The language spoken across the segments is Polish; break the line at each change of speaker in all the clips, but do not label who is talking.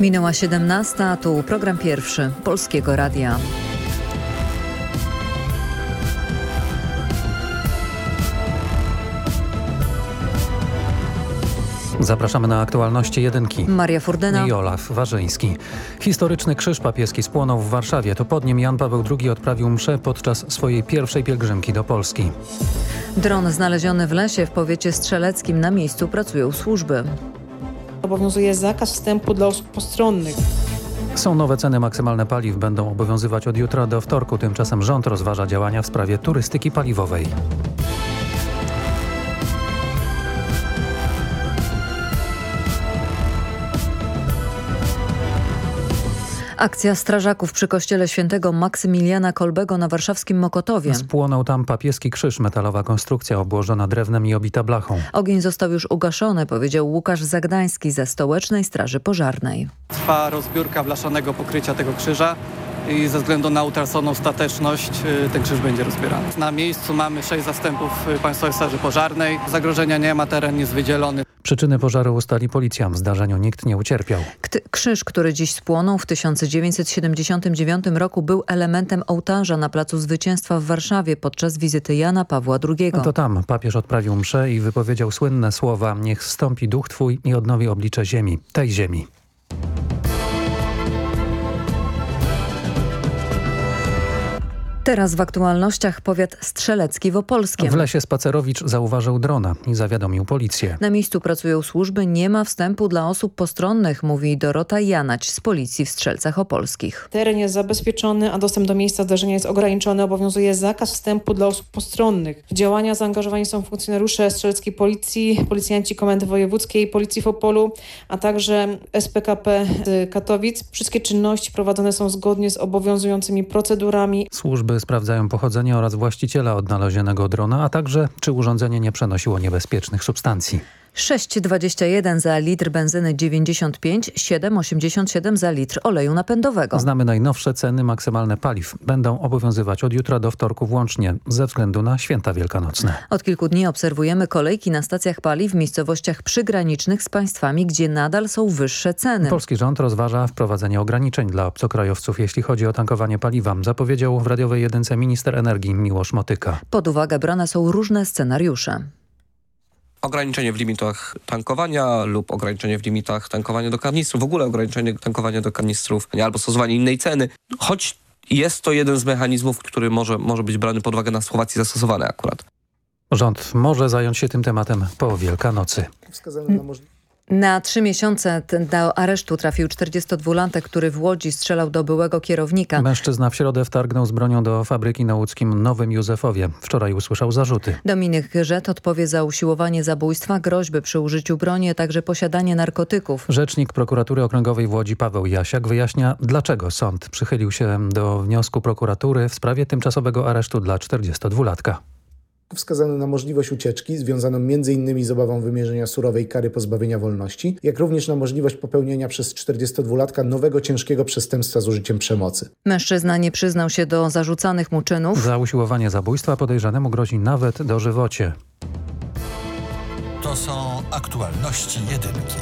Minęła 17, a tu program pierwszy Polskiego Radia.
Zapraszamy na aktualności jedynki.
Maria Furdyna
i Olaf Warzyński. Historyczny krzyż papieski spłonął w Warszawie. To pod nim Jan Paweł II odprawił mszę podczas swojej pierwszej pielgrzymki do Polski.
Dron znaleziony w lesie w powiecie strzeleckim na miejscu pracują służby.
Obowiązuje zakaz wstępu dla osób postronnych.
Są nowe ceny maksymalne paliw, będą obowiązywać od jutra do wtorku. Tymczasem rząd rozważa działania w sprawie turystyki paliwowej.
Akcja strażaków przy kościele świętego Maksymiliana Kolbego na warszawskim Mokotowie.
Spłonął tam papieski krzyż, metalowa konstrukcja obłożona drewnem i obita blachą.
Ogień został już ugaszony, powiedział Łukasz Zagdański ze Stołecznej Straży Pożarnej.
Trwa rozbiórka blaszanego pokrycia tego krzyża i ze względu na utraconą stateczność y, ten krzyż będzie rozbierany. Na miejscu mamy sześć zastępów y, Państwowej Straży Pożarnej. Zagrożenia nie ma, teren jest wydzielony.
Przyczyny pożaru ustali policja. W zdarzeniu nikt nie ucierpiał.
Krzyż, który dziś spłonął w 1979 roku był elementem ołtarza na Placu Zwycięstwa w Warszawie podczas wizyty Jana Pawła II.
No to tam papież odprawił mszę i wypowiedział słynne słowa Niech stąpi duch Twój i odnowi oblicze ziemi, tej ziemi.
Teraz w aktualnościach powiat strzelecki w Opolskiem.
W lesie Spacerowicz zauważył drona i zawiadomił policję.
Na miejscu pracują służby, nie ma wstępu dla osób postronnych, mówi Dorota Janać z Policji w Strzelcach Opolskich.
Teren jest zabezpieczony, a dostęp do miejsca zdarzenia jest ograniczony. Obowiązuje zakaz wstępu dla osób postronnych. W działania zaangażowani są funkcjonariusze strzeleckiej policji, policjanci Komendy Wojewódzkiej, Policji w Opolu, a także SPKP z Katowic. Wszystkie czynności prowadzone są zgodnie z obowiązującymi procedurami.
Służby sprawdzają pochodzenie oraz właściciela odnalezionego drona, a także czy urządzenie nie przenosiło niebezpiecznych substancji.
6,21 za litr benzyny 95, 7,87 za litr oleju napędowego.
Znamy najnowsze ceny maksymalne paliw. Będą obowiązywać od jutra do wtorku włącznie ze względu na święta wielkanocne.
Od kilku dni obserwujemy kolejki na stacjach paliw w miejscowościach przygranicznych z państwami, gdzie nadal są wyższe ceny.
Polski rząd rozważa wprowadzenie ograniczeń dla obcokrajowców, jeśli chodzi o tankowanie paliwa. Zapowiedział w radiowej jedynce minister energii Miłosz Motyka.
Pod uwagę brane są różne scenariusze
ograniczenie w limitach tankowania lub ograniczenie w limitach tankowania do kanistrów, w ogóle ograniczenie tankowania do kanistrów albo stosowanie innej ceny, choć jest to jeden z mechanizmów, który może, może być brany pod uwagę na Słowacji zastosowany akurat.
Rząd może zająć się tym tematem po Wielkanocy. Wskazano na
możliwość na trzy miesiące do aresztu trafił 42-latek, który w Łodzi strzelał do byłego kierownika.
Mężczyzna w środę wtargnął z bronią do fabryki na łódzkim Nowym Józefowie. Wczoraj usłyszał zarzuty.
Dominik Rzet odpowie za usiłowanie zabójstwa, groźby przy użyciu broni, a także posiadanie narkotyków.
Rzecznik prokuratury okręgowej w Łodzi Paweł Jasiak wyjaśnia, dlaczego sąd przychylił się do wniosku prokuratury w sprawie tymczasowego aresztu dla 42-latka.
Wskazano na możliwość ucieczki, związaną m.in. z obawą wymierzenia surowej kary pozbawienia wolności, jak również na możliwość popełnienia przez 42-latka nowego ciężkiego przestępstwa z użyciem przemocy.
Mężczyzna nie przyznał się do zarzucanych mu czynów.
Za usiłowanie zabójstwa podejrzanemu grozi nawet dożywocie.
To są aktualności jedynki.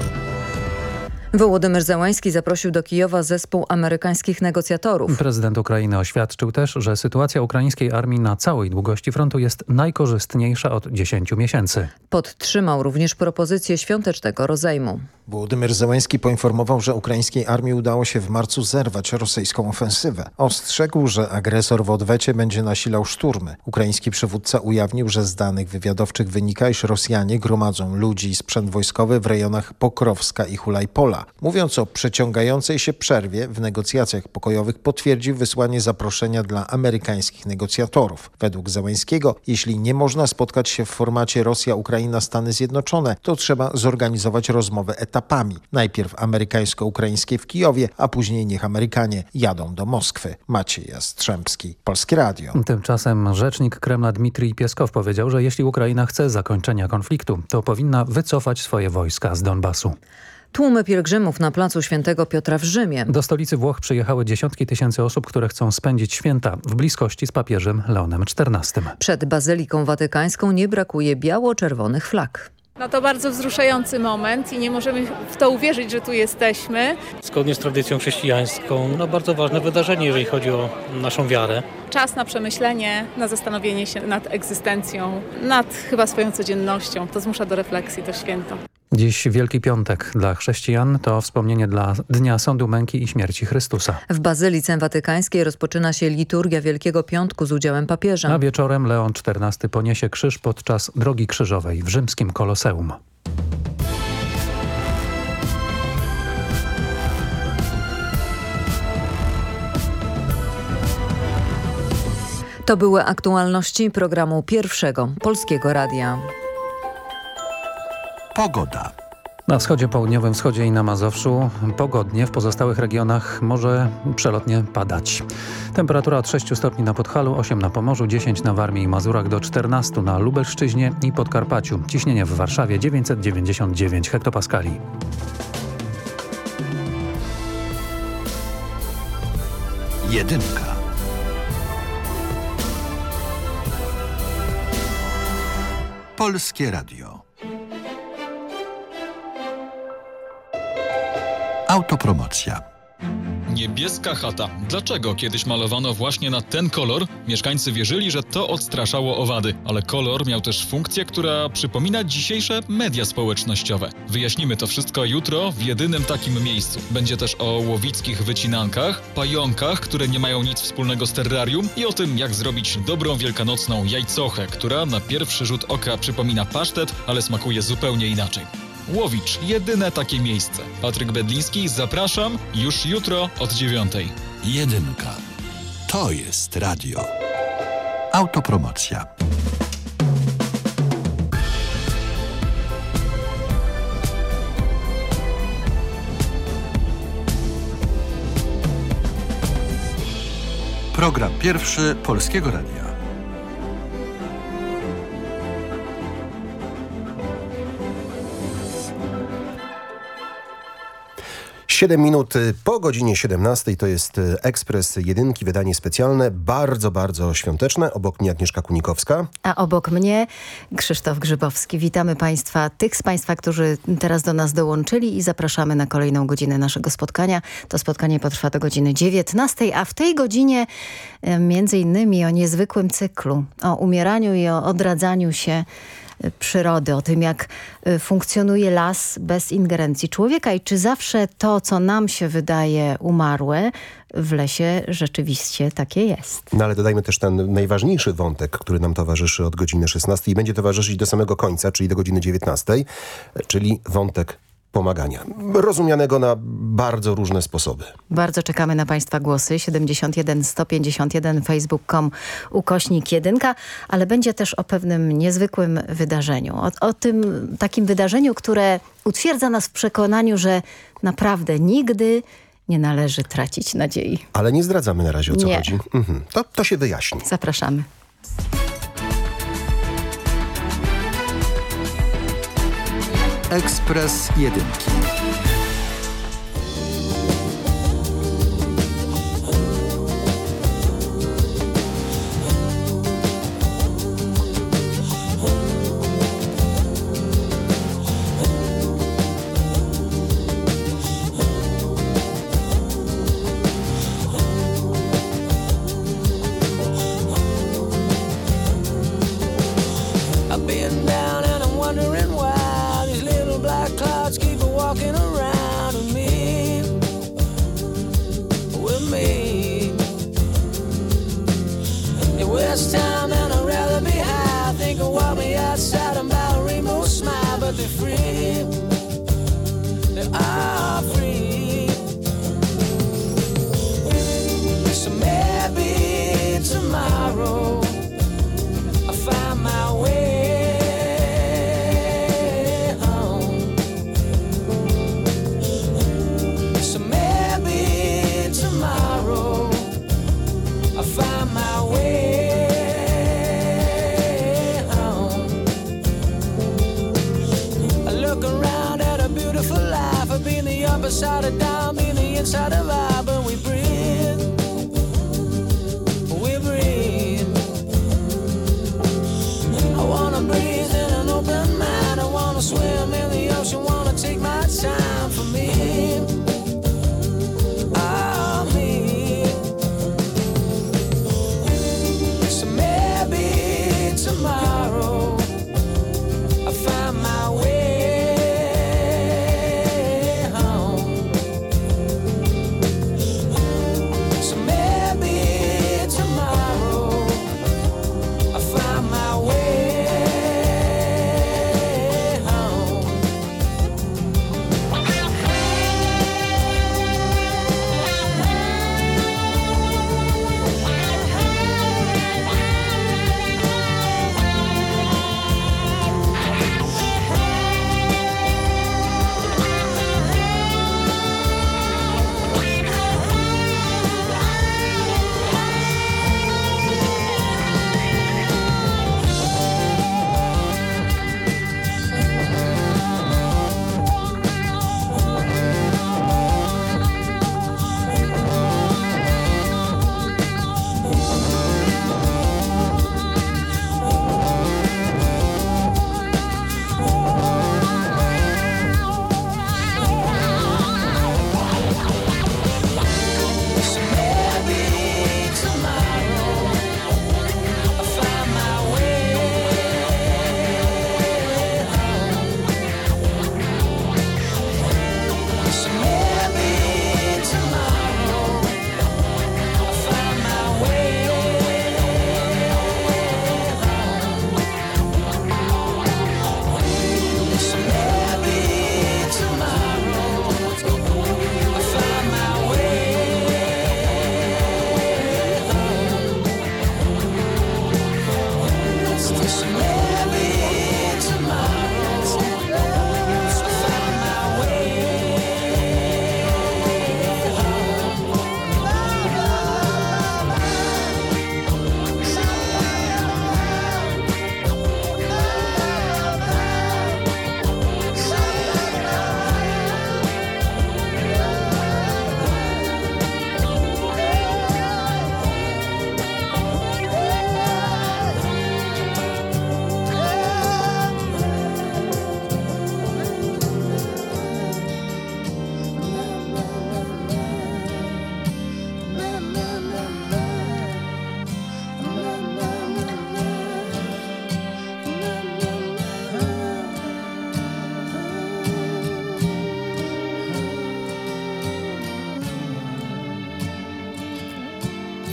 Wołodymyr Załański zaprosił do Kijowa zespół amerykańskich negocjatorów.
Prezydent Ukrainy oświadczył też, że sytuacja ukraińskiej armii na całej długości frontu jest najkorzystniejsza od 10 miesięcy.
Podtrzymał również propozycję świątecznego rozejmu.
Wołodymyr Zełański poinformował, że ukraińskiej armii udało się w marcu zerwać rosyjską ofensywę. Ostrzegł, że agresor w odwecie będzie nasilał szturmy. Ukraiński przywódca ujawnił, że z danych wywiadowczych wynika, iż Rosjanie gromadzą ludzi i sprzęt wojskowy w rejonach Pokrowska i Hulajpola. Mówiąc o przeciągającej się przerwie w negocjacjach pokojowych potwierdził wysłanie zaproszenia dla amerykańskich negocjatorów. Według Zełańskiego, jeśli nie można spotkać się w formacie Rosja-Ukraina-Stany Zjednoczone, to trzeba zorganizować rozmowę etapową etapami. Najpierw amerykańsko-ukraińskie w Kijowie, a później niech Amerykanie jadą do Moskwy. Maciej Jastrzębski, Polskie Radio.
Tymczasem rzecznik Kremla Dmitrij Pieskow powiedział, że jeśli Ukraina chce zakończenia konfliktu, to powinna wycofać swoje wojska z Donbasu.
Tłumy pielgrzymów na placu Świętego Piotra w Rzymie.
Do stolicy Włoch przyjechały dziesiątki tysięcy osób, które chcą spędzić święta w bliskości z papieżem Leonem XIV.
Przed Bazyliką Watykańską nie brakuje biało-czerwonych flag.
No to bardzo wzruszający moment i nie możemy w to uwierzyć, że tu jesteśmy.
Zgodnie z tradycją chrześcijańską, no bardzo ważne wydarzenie, jeżeli chodzi o naszą wiarę.
Czas na przemyślenie, na zastanowienie się nad egzystencją, nad chyba swoją codziennością. To zmusza do refleksji, to święto.
Dziś Wielki Piątek dla chrześcijan to wspomnienie dla Dnia Sądu Męki i Śmierci Chrystusa.
W Bazylice Watykańskiej rozpoczyna się liturgia Wielkiego Piątku z udziałem papieża.
A wieczorem Leon XIV poniesie krzyż podczas Drogi Krzyżowej w rzymskim Koloseum.
To były aktualności programu pierwszego Polskiego Radia.
Pogoda.
Na wschodzie, południowym wschodzie i na Mazowszu pogodnie, w pozostałych regionach może przelotnie padać. Temperatura od 6 stopni na Podhalu, 8 na Pomorzu, 10 na Warmii i Mazurach, do 14 na Lubelszczyźnie i Podkarpaciu. Ciśnienie w Warszawie 999 hektopaskali.
Jedynka. Polskie Radio. Autopromocja.
Niebieska chata. Dlaczego kiedyś malowano właśnie na ten kolor? Mieszkańcy wierzyli, że to odstraszało owady, ale kolor miał też funkcję, która przypomina dzisiejsze media społecznościowe. Wyjaśnimy to wszystko jutro w jedynym takim miejscu. Będzie też o łowickich wycinankach, pająkach, które nie mają nic wspólnego z terrarium i o tym, jak zrobić dobrą wielkanocną jajcochę, która na pierwszy rzut oka przypomina pasztet, ale smakuje zupełnie inaczej. Łowicz, jedyne takie miejsce. Patryk Bedliński, zapraszam już jutro od dziewiątej.
Jedynka. To jest radio. Autopromocja. Program pierwszy Polskiego Radia.
7 minut po godzinie 17 to jest Ekspres Jedynki, wydanie specjalne, bardzo, bardzo świąteczne. Obok mnie Agnieszka Kunikowska.
A obok mnie Krzysztof Grzybowski. Witamy Państwa, tych z Państwa, którzy teraz do nas dołączyli i zapraszamy na kolejną godzinę naszego spotkania. To spotkanie potrwa do godziny 19, a w tej godzinie między innymi o niezwykłym cyklu, o umieraniu i o odradzaniu się przyrody, o tym jak funkcjonuje las bez ingerencji człowieka i czy zawsze to, co nam się wydaje umarłe, w lesie rzeczywiście takie jest.
No ale dodajmy też ten najważniejszy wątek, który nam towarzyszy od godziny 16 i będzie towarzyszyć do samego końca, czyli do godziny 19, czyli wątek pomagania, rozumianego na bardzo różne sposoby.
Bardzo czekamy na Państwa głosy. 71 151 facebook.com ukośnik 1, ale będzie też o pewnym niezwykłym wydarzeniu. O, o tym takim wydarzeniu, które utwierdza nas w przekonaniu, że naprawdę nigdy nie należy tracić nadziei.
Ale nie zdradzamy na razie o co
nie.
chodzi. Mhm. To, to się wyjaśni.
Zapraszamy.
Ekspres Jedynki.
Tomorrow I'll find my way home. So maybe tomorrow I'll find my way home. I look around at a beautiful life. I've been the side of down, the inside of I,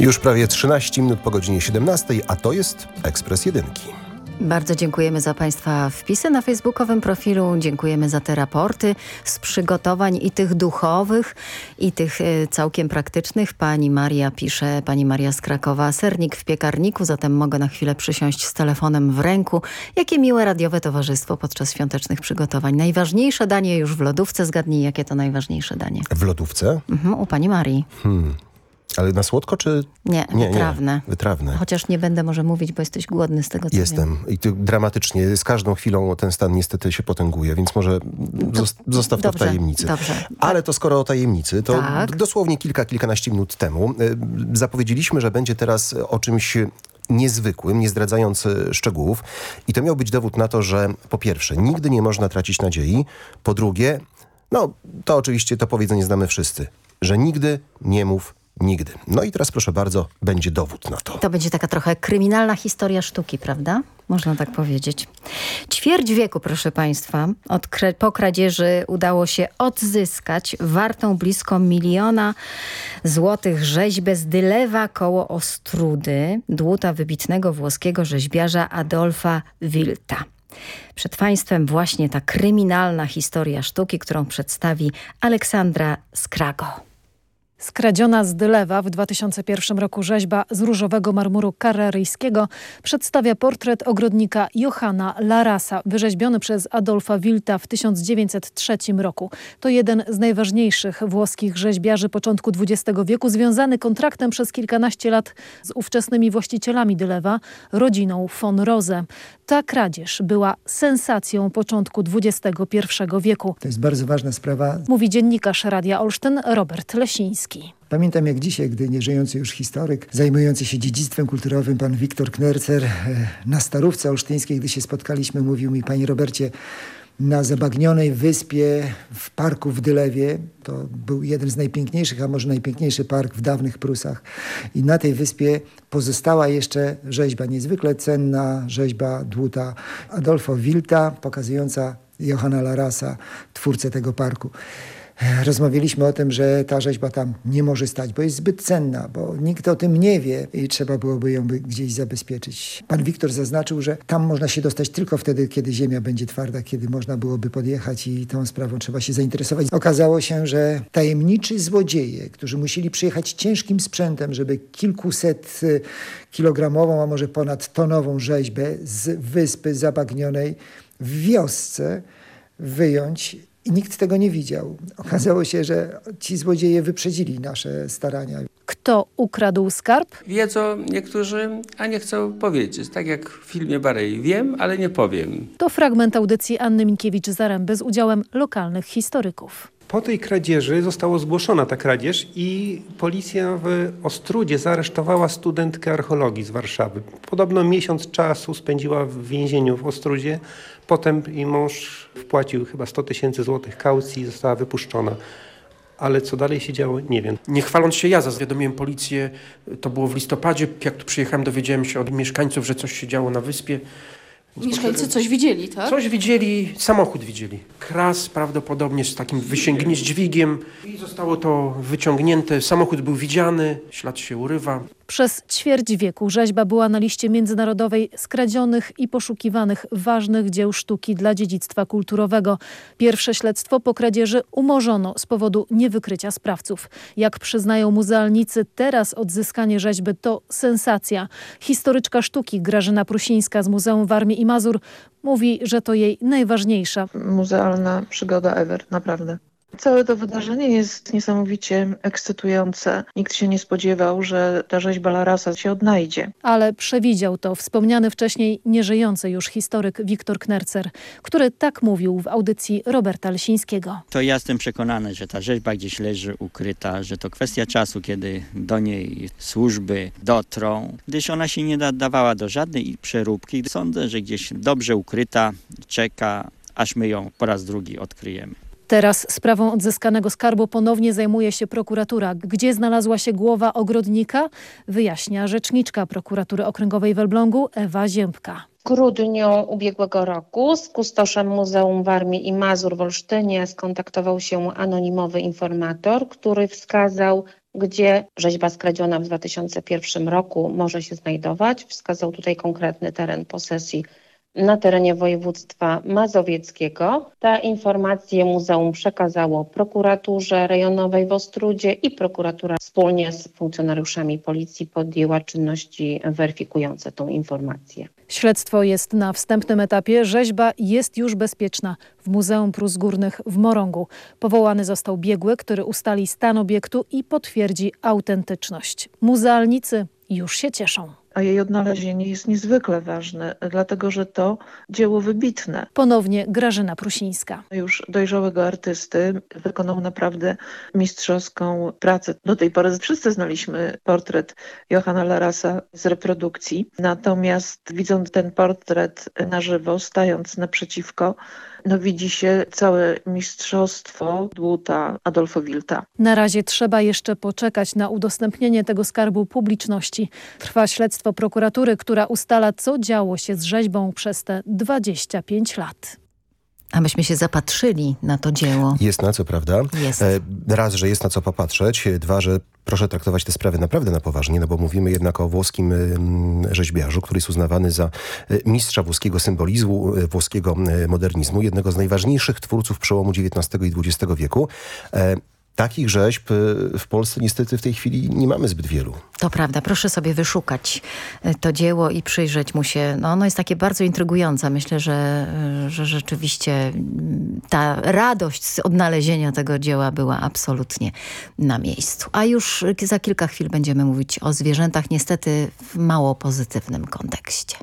Już prawie 13 minut po godzinie 17, a to jest Ekspres Jedynki.
Bardzo dziękujemy za Państwa wpisy na facebookowym profilu. Dziękujemy za te raporty z przygotowań i tych duchowych, i tych y, całkiem praktycznych. Pani Maria pisze, pani Maria z Krakowa, sernik w piekarniku, zatem mogę na chwilę przysiąść z telefonem w ręku. Jakie miłe radiowe towarzystwo podczas świątecznych przygotowań. Najważniejsze danie już w lodówce. Zgadnij, jakie to najważniejsze danie.
W lodówce?
Mhm, u pani Marii.
Hmm. Ale na słodko czy...
Nie,
Nie, nie.
wytrawne.
Wytrawne.
Chociaż nie będę może mówić, bo jesteś głodny z tego, co
Jestem.
wiem.
I to dramatycznie. Z każdą chwilą ten stan niestety się potęguje, więc może zos- zostaw to w
dobrze,
tajemnicy.
dobrze.
Ale to skoro o tajemnicy, to
Tak.
dosłownie kilka, kilkanaście minut temu y, zapowiedzieliśmy, że będzie teraz o czymś niezwykłym, nie zdradzając y, szczegółów. I to miał być dowód na to, że po pierwsze, nigdy nie można tracić nadziei. Po drugie, no to oczywiście to powiedzenie znamy wszyscy, że nigdy nie mów nigdy. No i teraz proszę bardzo, będzie dowód na to.
To będzie taka trochę kryminalna historia sztuki, prawda? Można tak powiedzieć. Ćwierć wieku, proszę Państwa, od po kradzieży udało się odzyskać wartą blisko miliona złotych rzeźbę z Dylewa koło Ostrudy, dłuta wybitnego włoskiego rzeźbiarza Adolfa Wilta. Przed Państwem właśnie ta kryminalna historia sztuki, którą przedstawi Aleksandra Skrago.
Skradziona z Dylewa w 2001 roku rzeźba z różowego marmuru carraryjskiego przedstawia portret ogrodnika Johanna Larasa, wyrzeźbiony przez Adolfa Wilta w 1903 roku. To jeden z najważniejszych włoskich rzeźbiarzy początku XX wieku, związany kontraktem przez kilkanaście lat z ówczesnymi właścicielami Dylewa, rodziną von Rose. Ta kradzież była sensacją początku XXI wieku,
To jest bardzo ważna sprawa.
mówi dziennikarz Radia Olsztyn Robert Lesiński.
Pamiętam jak dzisiaj, gdy nieżyjący już historyk, zajmujący się dziedzictwem kulturowym, pan Wiktor Knercer, e, na Starówce Olsztyńskiej, gdy się spotkaliśmy, mówił mi, panie Robercie, na zabagnionej wyspie w parku w Dylewie, to był jeden z najpiękniejszych, a może najpiękniejszy park w dawnych Prusach. I na tej wyspie pozostała jeszcze rzeźba, niezwykle cenna rzeźba dłuta Adolfo Wilta, pokazująca Johanna Larasa, twórcę tego parku. Rozmawialiśmy o tym, że ta rzeźba tam nie może stać, bo jest zbyt cenna, bo nikt o tym nie wie i trzeba byłoby ją gdzieś zabezpieczyć. Pan Wiktor zaznaczył, że tam można się dostać tylko wtedy, kiedy ziemia będzie twarda, kiedy można byłoby podjechać i tą sprawą trzeba się zainteresować. Okazało się, że tajemniczy złodzieje, którzy musieli przyjechać ciężkim sprzętem, żeby kilkuset y, kilogramową, a może ponad tonową rzeźbę z wyspy zabagnionej w wiosce wyjąć i nikt tego nie widział. Okazało się, że ci złodzieje wyprzedzili nasze starania.
Kto ukradł skarb?
Wiedzą niektórzy, a nie chcą powiedzieć. Tak jak w filmie Barei. Wiem, ale nie powiem.
To fragment audycji Anny Minkiewicz-Zaręby z udziałem lokalnych historyków.
Po tej kradzieży została zgłoszona ta kradzież i policja w Ostrudzie zaaresztowała studentkę archeologii z Warszawy. Podobno miesiąc czasu spędziła w więzieniu w Ostrudzie. Potem jej mąż wpłacił chyba 100 tysięcy złotych kaucji i została wypuszczona. Ale co dalej się działo, nie wiem.
Nie chwaląc się ja, zawiadomiłem policję, to było w listopadzie. Jak tu przyjechałem, dowiedziałem się od mieszkańców, że coś się działo na wyspie.
Mieszkańcy coś widzieli, tak?
Coś widzieli, samochód widzieli. Kras prawdopodobnie z takim wysięgnie, z dźwigiem. I zostało to wyciągnięte. Samochód był widziany, ślad się urywa.
Przez ćwierć wieku rzeźba była na liście międzynarodowej skradzionych i poszukiwanych ważnych dzieł sztuki dla dziedzictwa kulturowego. Pierwsze śledztwo po kradzieży umorzono z powodu niewykrycia sprawców. Jak przyznają muzealnicy, teraz odzyskanie rzeźby to sensacja. Historyczka sztuki Grażyna Prusińska z Muzeum Warmii i Mazur mówi, że to jej najważniejsza.
muzealna przygoda ever, naprawdę. Całe to wydarzenie jest niesamowicie ekscytujące. Nikt się nie spodziewał, że ta rzeźba Larasa się odnajdzie.
Ale przewidział to wspomniany wcześniej nieżyjący już historyk Wiktor Knercer, który tak mówił w audycji Roberta Lesińskiego.
To ja jestem przekonany, że ta rzeźba gdzieś leży ukryta, że to kwestia czasu, kiedy do niej służby dotrą, gdyż ona się nie nadawała do żadnej przeróbki. Sądzę, że gdzieś dobrze ukryta czeka, aż my ją po raz drugi odkryjemy.
Teraz sprawą odzyskanego skarbu ponownie zajmuje się prokuratura. Gdzie znalazła się głowa ogrodnika? Wyjaśnia rzeczniczka prokuratury okręgowej w Elblągu Ewa Ziębka.
Grudniu ubiegłego roku z kustoszem Muzeum Warmii i Mazur w Olsztynie skontaktował się anonimowy informator, który wskazał, gdzie rzeźba skradziona w 2001 roku może się znajdować. Wskazał tutaj konkretny teren posesji na terenie województwa mazowieckiego. Te informacje muzeum przekazało prokuraturze rejonowej w Ostrudzie i prokuratura wspólnie z funkcjonariuszami policji podjęła czynności weryfikujące tą informację.
Śledztwo jest na wstępnym etapie. Rzeźba jest już bezpieczna w Muzeum Prus Górnych w Morągu. Powołany został biegły, który ustali stan obiektu i potwierdzi autentyczność. Muzealnicy już się cieszą
a jej odnalezienie jest niezwykle ważne, dlatego że to dzieło wybitne.
Ponownie Grażyna Prusińska.
Już dojrzałego artysty wykonał naprawdę mistrzowską pracę. Do tej pory wszyscy znaliśmy portret Johanna Larasa z reprodukcji, natomiast widząc ten portret na żywo, stając naprzeciwko, no widzi się całe mistrzostwo dłuta Adolfo Wilta.
Na razie trzeba jeszcze poczekać na udostępnienie tego skarbu publiczności. Trwa śledztwo prokuratury, która ustala, co działo się z rzeźbą przez te 25 lat.
Abyśmy się zapatrzyli na to dzieło.
Jest na co, prawda?
Jest.
E, raz, że jest na co popatrzeć. Dwa, że proszę traktować te sprawy naprawdę na poważnie, no bo mówimy jednak o włoskim rzeźbiarzu, który jest uznawany za e, mistrza włoskiego symbolizmu, e, włoskiego modernizmu, jednego z najważniejszych twórców przełomu XIX i XX wieku. Takich rzeźb w Polsce niestety w tej chwili nie mamy zbyt wielu.
To prawda. Proszę sobie wyszukać to dzieło i przyjrzeć mu się. No, ono jest takie bardzo intrygujące. Myślę, że, że rzeczywiście ta radość z odnalezienia tego dzieła była absolutnie na miejscu. A już za kilka chwil będziemy mówić o zwierzętach, niestety w mało pozytywnym kontekście.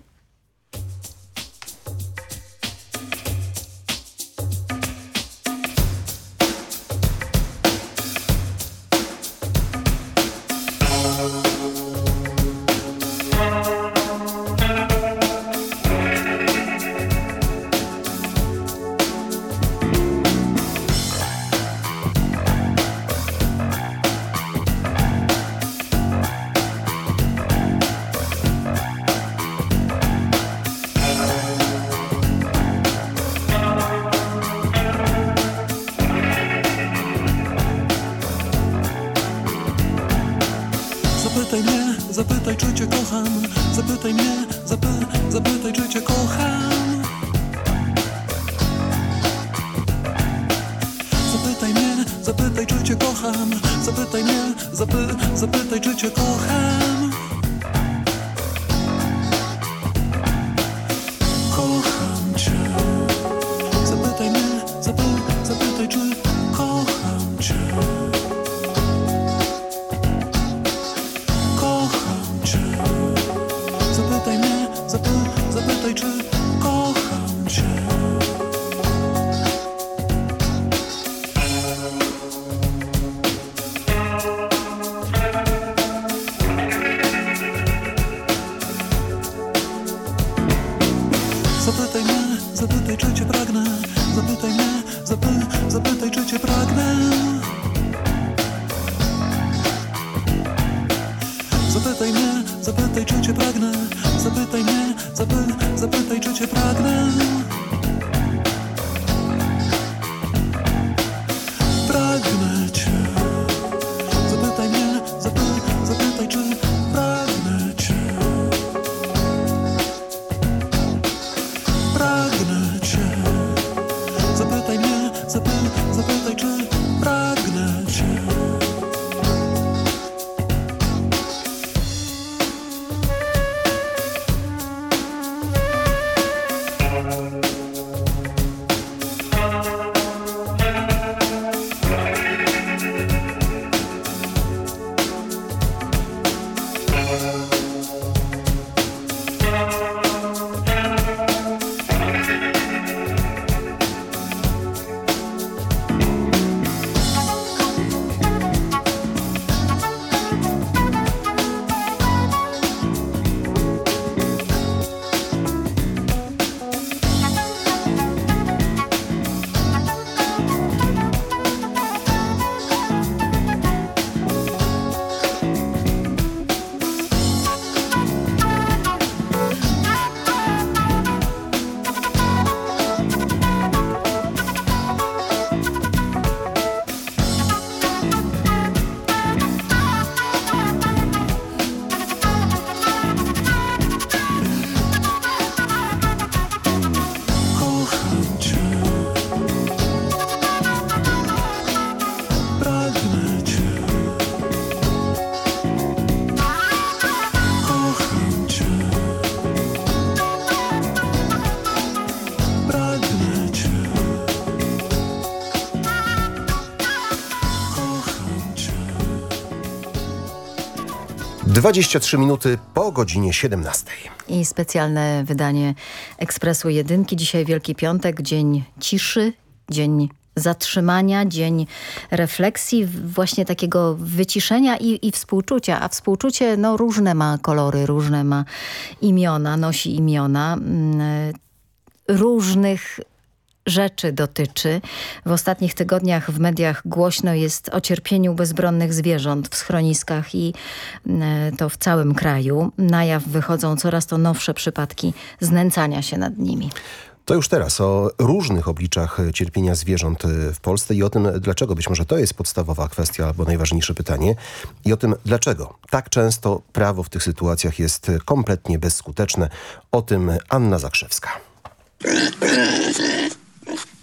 23 minuty po godzinie 17.
I specjalne wydanie Ekspresu Jedynki. Dzisiaj Wielki Piątek, dzień ciszy, dzień zatrzymania, dzień refleksji, właśnie takiego wyciszenia i, i współczucia. A współczucie no, różne ma kolory, różne ma imiona, nosi imiona. Mm, różnych rzeczy dotyczy. W ostatnich tygodniach w mediach głośno jest o cierpieniu bezbronnych zwierząt w schroniskach i e, to w całym kraju. Na jaw wychodzą coraz to nowsze przypadki znęcania się nad nimi.
To już teraz o różnych obliczach cierpienia zwierząt w Polsce i o tym, dlaczego być może to jest podstawowa kwestia albo najważniejsze pytanie i o tym, dlaczego tak często prawo w tych sytuacjach jest kompletnie bezskuteczne. O tym Anna Zakrzewska.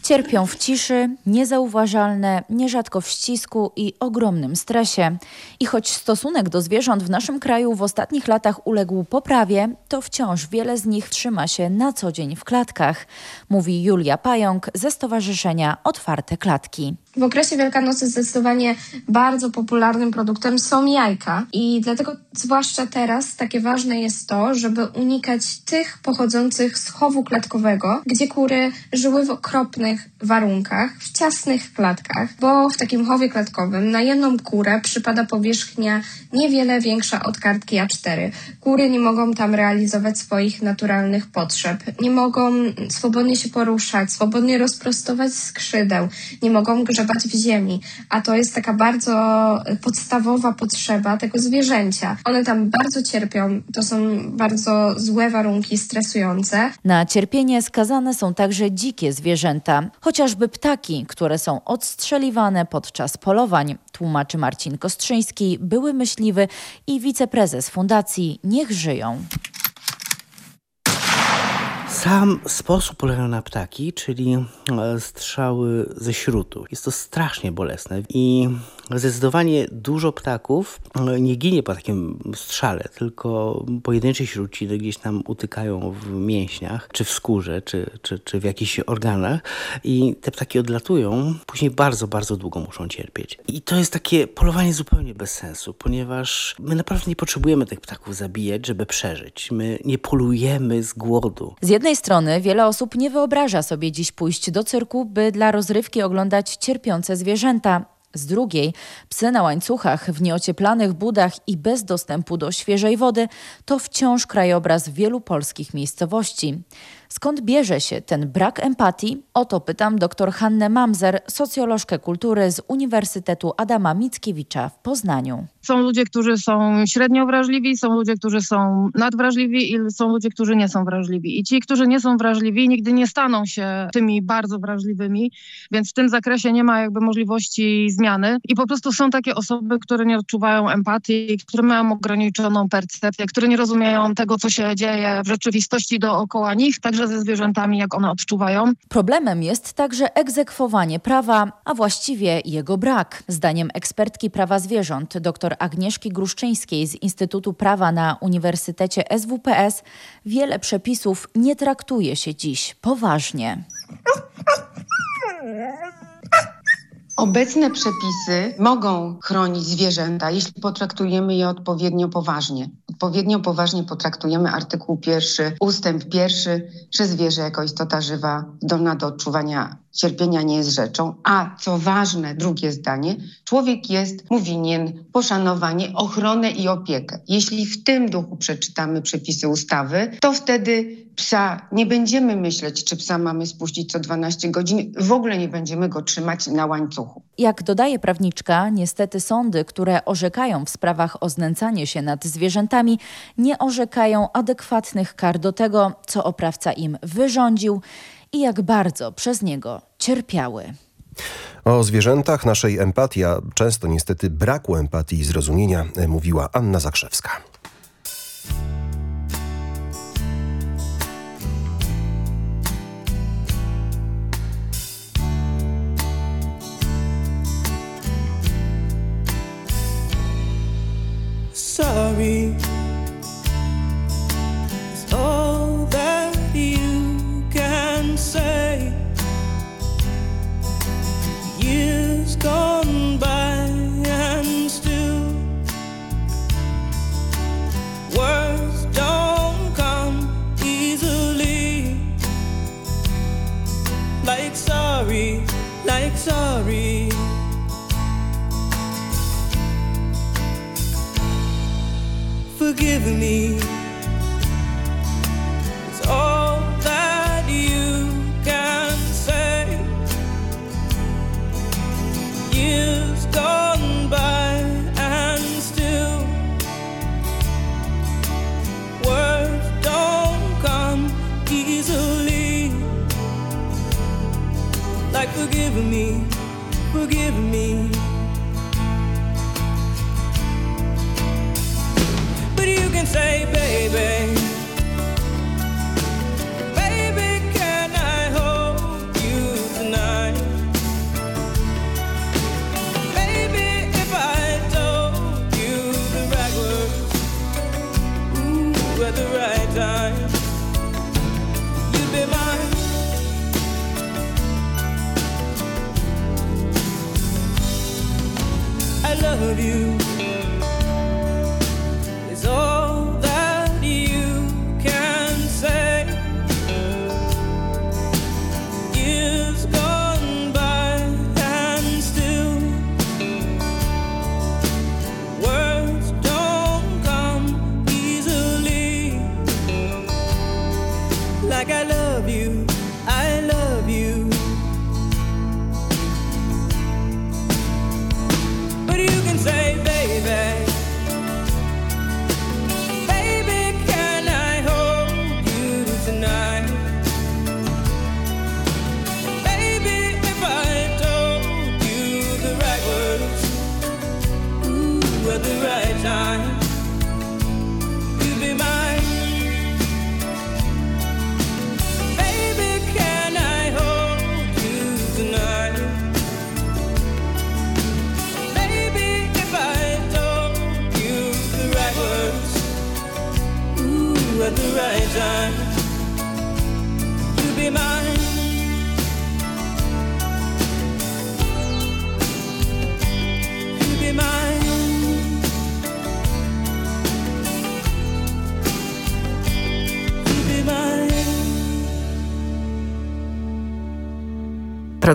Cierpią w ciszy, niezauważalne, nierzadko w ścisku i ogromnym stresie. I choć stosunek do zwierząt w naszym kraju w ostatnich latach uległ poprawie, to wciąż wiele z nich trzyma się na co dzień w klatkach, mówi Julia Pająk ze Stowarzyszenia Otwarte Klatki.
W okresie Wielkanocy zdecydowanie bardzo popularnym produktem są jajka i dlatego zwłaszcza teraz takie ważne jest to, żeby unikać tych pochodzących z chowu klatkowego, gdzie kury żyły w okropnych warunkach, w ciasnych klatkach, bo w takim chowie klatkowym na jedną kurę przypada powierzchnia niewiele większa od kartki A4. Kury nie mogą tam realizować swoich naturalnych potrzeb, nie mogą swobodnie się poruszać, swobodnie rozprostować skrzydeł, nie mogą grzebać w ziemi, a to jest taka bardzo podstawowa potrzeba tego zwierzęcia. One tam bardzo cierpią, to są bardzo złe warunki, stresujące.
Na cierpienie skazane są także dzikie zwierzęta, chociażby ptaki, które są odstrzeliwane podczas polowań, tłumaczy Marcin Kostrzyński, były myśliwy i wiceprezes fundacji Niech Żyją.
Sam sposób na ptaki, czyli e, strzały ze śrutu. Jest to strasznie bolesne i zdecydowanie dużo ptaków e, nie ginie po takim strzale, tylko pojedyncze śruciny gdzieś tam utykają w mięśniach, czy w skórze, czy, czy, czy w jakichś organach i te ptaki odlatują, później bardzo, bardzo długo muszą cierpieć. I to jest takie polowanie zupełnie bez sensu, ponieważ my naprawdę nie potrzebujemy tych ptaków zabijać, żeby przeżyć. My nie polujemy z głodu.
Z jednej strony wiele osób nie wyobraża sobie dziś pójść do cyrku, by dla rozrywki oglądać cierpiące zwierzęta. Z drugiej, psy na łańcuchach, w nieocieplanych budach i bez dostępu do świeżej wody to wciąż krajobraz wielu polskich miejscowości. Skąd bierze się ten brak empatii? O to pytam dr Hannę Mamzer, socjolożkę kultury z Uniwersytetu Adama Mickiewicza w Poznaniu.
Są ludzie, którzy są średnio wrażliwi, są ludzie, którzy są nadwrażliwi i są ludzie, którzy nie są wrażliwi. I ci, którzy nie są wrażliwi, nigdy nie staną się tymi bardzo wrażliwymi, więc w tym zakresie nie ma jakby możliwości zmiany. I po prostu są takie osoby, które nie odczuwają empatii, które mają ograniczoną percepcję, które nie rozumieją tego, co się dzieje w rzeczywistości dookoła nich, także ze zwierzętami, jak one odczuwają.
Problemem jest także egzekwowanie prawa, a właściwie jego brak. Zdaniem ekspertki prawa zwierząt dr Agnieszki Gruszczyńskiej z Instytutu Prawa na Uniwersytecie SWPS wiele przepisów nie traktuje się dziś poważnie.
Obecne przepisy mogą chronić zwierzęta, jeśli potraktujemy je odpowiednio poważnie. Odpowiednio poważnie potraktujemy artykuł pierwszy, ustęp pierwszy, że zwierzę jako istota żywa zdolna do odczuwania cierpienia nie jest rzeczą. A co ważne, drugie zdanie, człowiek jest mu winien poszanowanie, ochronę i opiekę. Jeśli w tym duchu przeczytamy przepisy ustawy, to wtedy psa nie będziemy myśleć, czy psa mamy spuścić co 12 godzin, w ogóle nie będziemy go trzymać na łańcuchu.
Jak dodaje prawniczka, niestety sądy, które orzekają w sprawach o znęcanie się nad zwierzętami, nie orzekają adekwatnych kar do tego, co oprawca im wyrządził i jak bardzo przez niego cierpiały.
O zwierzętach naszej empatii, a często niestety braku empatii i zrozumienia mówiła Anna Zakrzewska.
Sorry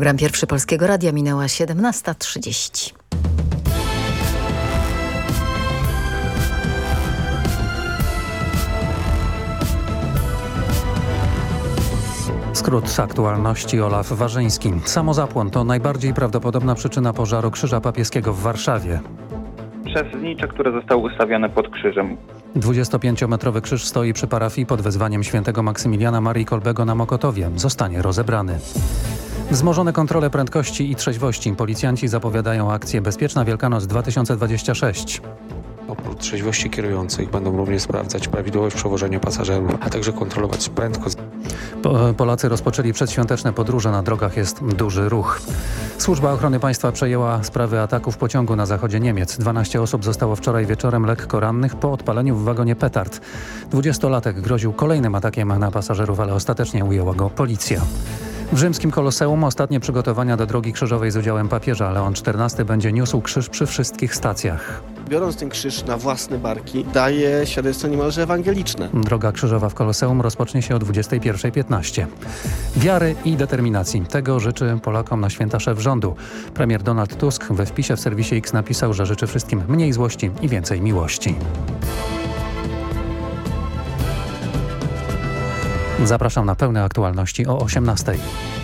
Program Pierwszy Polskiego Radia minęła 17.30.
Skrót aktualności Olaf Warzyński. Samozapłon to najbardziej prawdopodobna przyczyna pożaru Krzyża Papieskiego w Warszawie.
przez znicze, które zostały ustawione pod krzyżem.
25-metrowy krzyż stoi przy parafii pod wezwaniem świętego Maksymiliana Marii Kolbego na Mokotowie. Zostanie rozebrany. Wzmożone kontrole prędkości i trzeźwości. Policjanci zapowiadają akcję Bezpieczna Wielkanoc 2026.
Oprócz trzeźwości kierujących będą również sprawdzać prawidłowość przewożenia pasażerów, a także kontrolować prędkość.
Po- Polacy rozpoczęli przedświąteczne podróże. Na drogach jest duży ruch. Służba Ochrony Państwa przejęła sprawy ataku w pociągu na zachodzie Niemiec. 12 osób zostało wczoraj wieczorem lekko rannych po odpaleniu w wagonie petard. 20-latek groził kolejnym atakiem na pasażerów, ale ostatecznie ujęła go policja. W rzymskim Koloseum ostatnie przygotowania do drogi krzyżowej z udziałem papieża. Leon XIV będzie niósł krzyż przy wszystkich stacjach.
Biorąc ten krzyż na własne barki, daje świadectwo niemalże ewangeliczne.
Droga krzyżowa w Koloseum rozpocznie się o 21.15. Wiary i determinacji. Tego życzy Polakom na święta szef rządu. Premier Donald Tusk we wpisie w serwisie X napisał, że życzy wszystkim mniej złości i więcej miłości. Zapraszam na pełne aktualności o 18.00.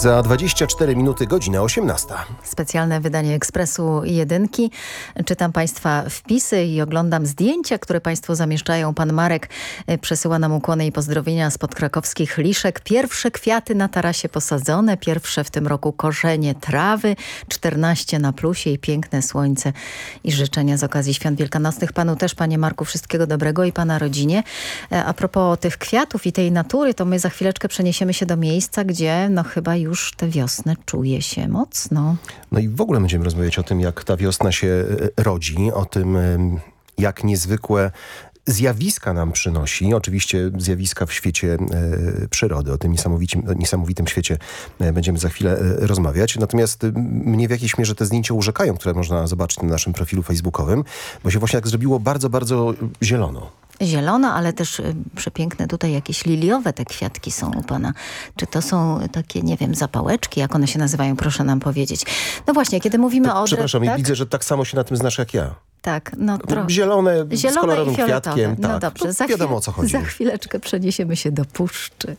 Za 24 minuty godzina 18.
Specjalne wydanie Ekspresu Jedynki. Czytam Państwa wpisy i oglądam zdjęcia, które Państwo zamieszczają. Pan Marek e, przesyła nam ukłony i pozdrowienia spod krakowskich liszek. Pierwsze kwiaty na tarasie posadzone, pierwsze w tym roku korzenie trawy, 14 na plusie i piękne słońce i życzenia z okazji Świąt Wielkanocnych. Panu też, Panie Marku, wszystkiego dobrego i Pana rodzinie. E, A propos tych kwiatów i tej natury, to my za chwileczkę przeniesiemy się do miejsca, gdzie no chyba już tę wiosnę czuje się mocno.
No i w ogóle będziemy rozmawiać o tym, jak ta wiosna się e, rodzi, o tym, jak niezwykłe zjawiska nam przynosi. Oczywiście zjawiska w świecie e, przyrody. O tym niesamowitym, niesamowitym świecie e, będziemy za chwilę e, rozmawiać. Natomiast mnie w jakiejś mierze te zdjęcia urzekają, które można zobaczyć na naszym profilu facebookowym, bo się właśnie tak zrobiło bardzo, bardzo zielono.
Zielono, ale też y, przepiękne tutaj jakieś liliowe te kwiatki są u Pana. Czy to są takie, nie wiem, zapałeczki, jak one się nazywają, proszę nam powiedzieć. No właśnie, kiedy mówimy o...
Przepraszam,
tak?
widzę, że tak samo się na tym znasz jak ja.
Tak, no tro...
Zielone, z
Zielone
kolorowym
i fioletowe.
kwiatkiem.
No
tak.
dobrze,
To
za,
wiadomo o co chodzi.
za chwileczkę przeniesiemy się do puszczy.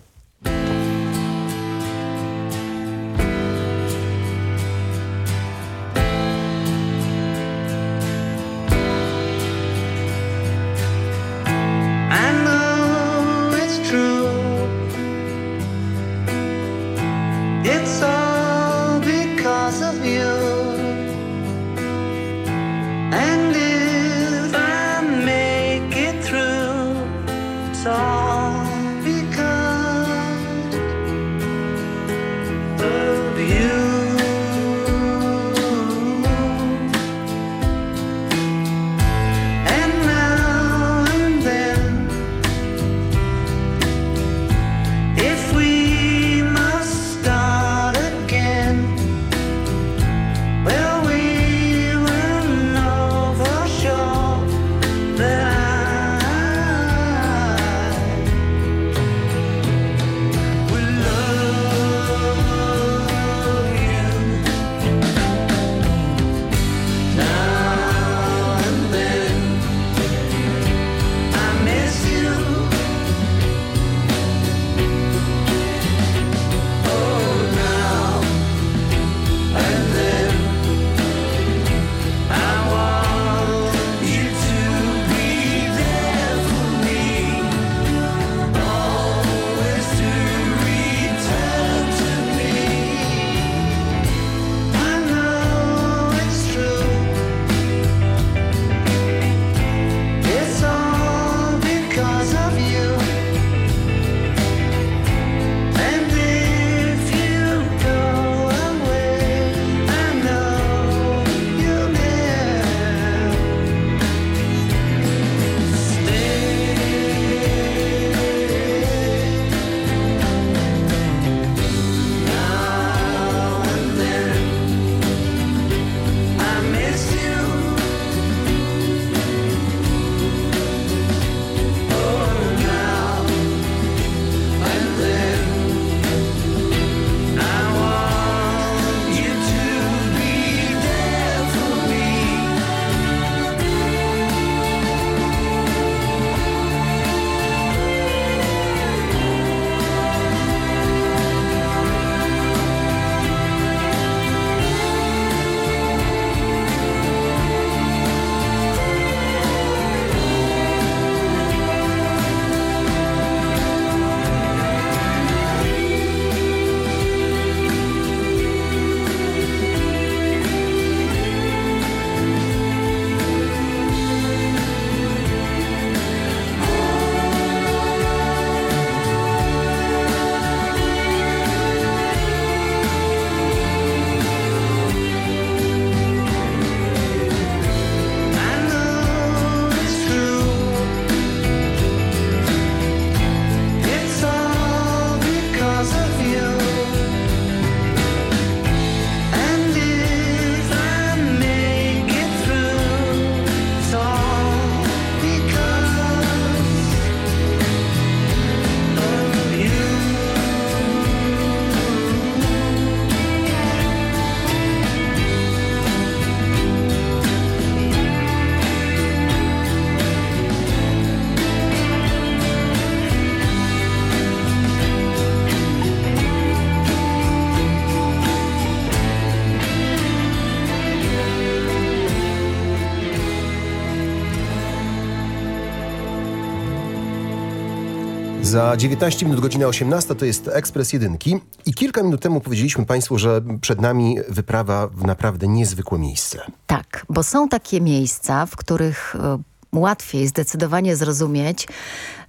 Za 19 minut godzina 18 to jest Ekspres Jedynki i kilka minut temu powiedzieliśmy Państwu, że przed nami wyprawa w naprawdę niezwykłe miejsce.
Tak, bo są takie miejsca, w których e, łatwiej zdecydowanie zrozumieć,